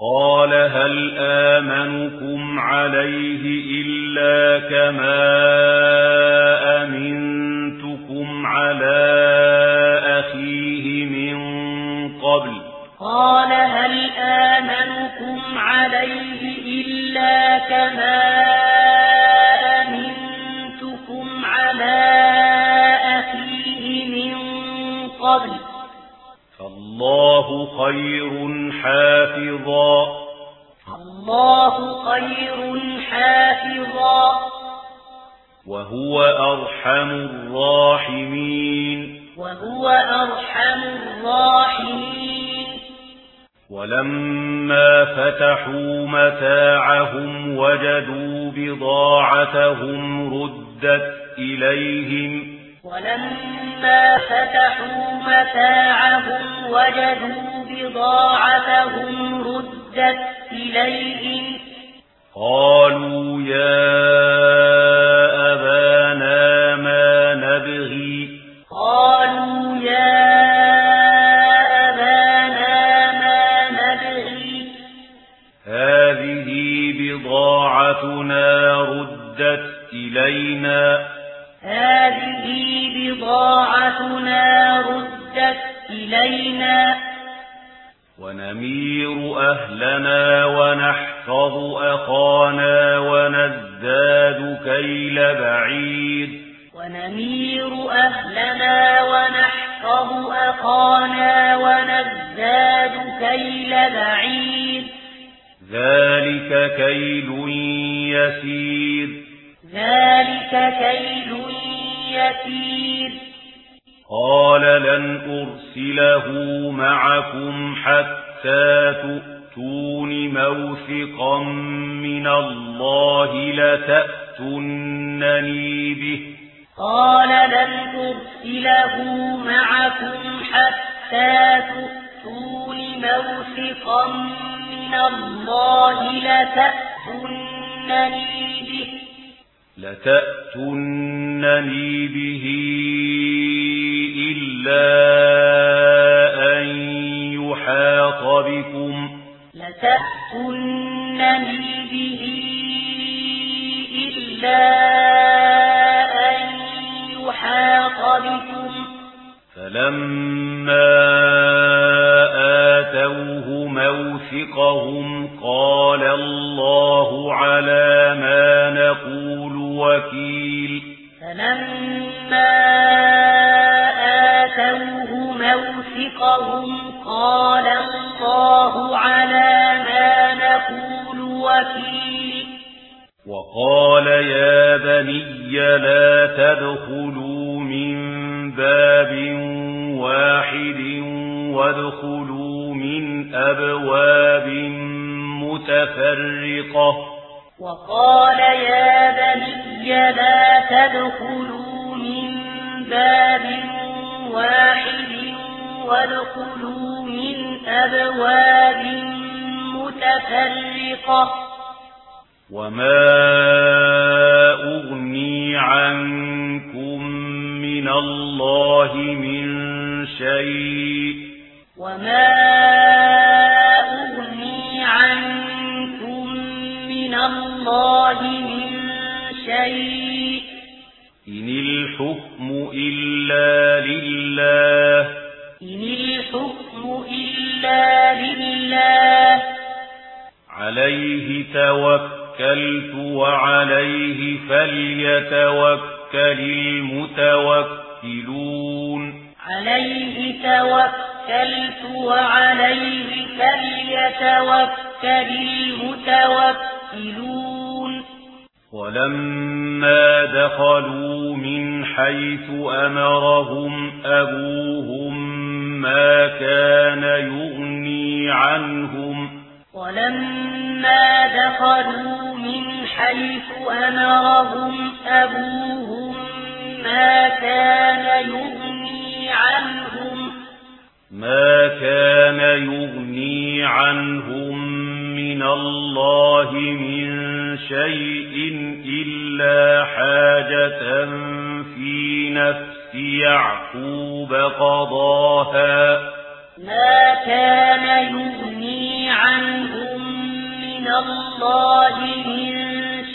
قال هل آمنكم عليه إلا كما أمنتكم على أخيه من قبل؟ قال هل آمنكم عليه إلا كما أمنتكم على أخيه من قبل؟ فالله خير حافظا الله خير حافظا وهو أرحم الراحمين وهو أرحم الراحمين ولما فتحوا متاعهم وجدوا بضاعتهم ردت إليهم ولما فتحوا متاعهم وجدوا بضاعتهم ردت إليهم. قالوا يا أموالنا ردت إلينا. ونمير أهلنا ونحفظ أخانا ونزداد كيل بعيد. ونمير أهلنا ونحفظ أخانا ونزداد كيل بعيد. ذلك كيل يسير. ذلك كيل يسير. قال لن أرسله معكم حتى تؤتون موثقا من الله لتأتنني به. قال لن أرسله معكم حتى تؤتون موثقا من الله لتأتنني به. لتأتنني به. إلا أن يحاط بكم لتأتنني به إلا أن يحاط بكم فلما آتوه موثقهم قال الله على ما نقول وكيل فلما عتيق وقال يا بني لا تدخلوا من باب واحد وادخلوا من أبواب متفرقة وقال يا بني لا تدخلوا من باب واحد وادخلوا من أبواب متفرقة وما أغني عنكم من الله من شيء وما أغني عنكم من الله من شيء إن الحكم إلا لله إن الحكم إلا لله عليه توكل توكلت وعليه فليتوكل المتوكلون. عليه توكلت وعليه فليتوكل المتوكلون. ولما دخلوا من حيث أمرهم أبوهم ما كان يغني عنهم. ولما دخلوا حيث أمرهم أبوهم ما كان يغني عنهم ما كان يغني عنهم من الله من شيء إلا حاجة في نفس يعقوب قضاها. ما كان يغني عنهم من الله من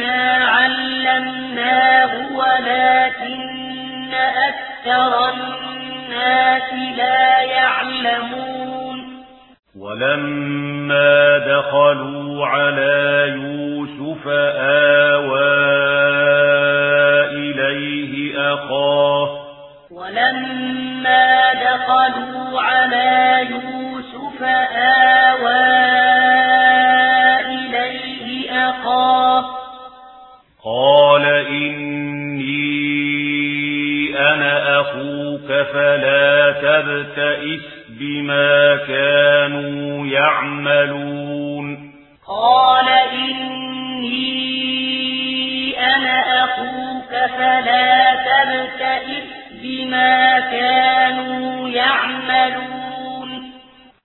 مِمَّا عَلَّمْنَاهُ وَلَكِنَّ أَكْثَرَ النَّاسِ لَا يَعْلَمُونَ وَلَمَّا دَخَلُوا عَلَى يُوسُفَ آوَى إِلَيْهِ أَخَاهُ وَلَمَّا دَخَلُوا عَلَى يُوسُفَ آوَى قال إني أنا أخوك فلا تبتئس بما كانوا يعملون. قال إني أنا أخوك فلا تبتئس بما كانوا يعملون.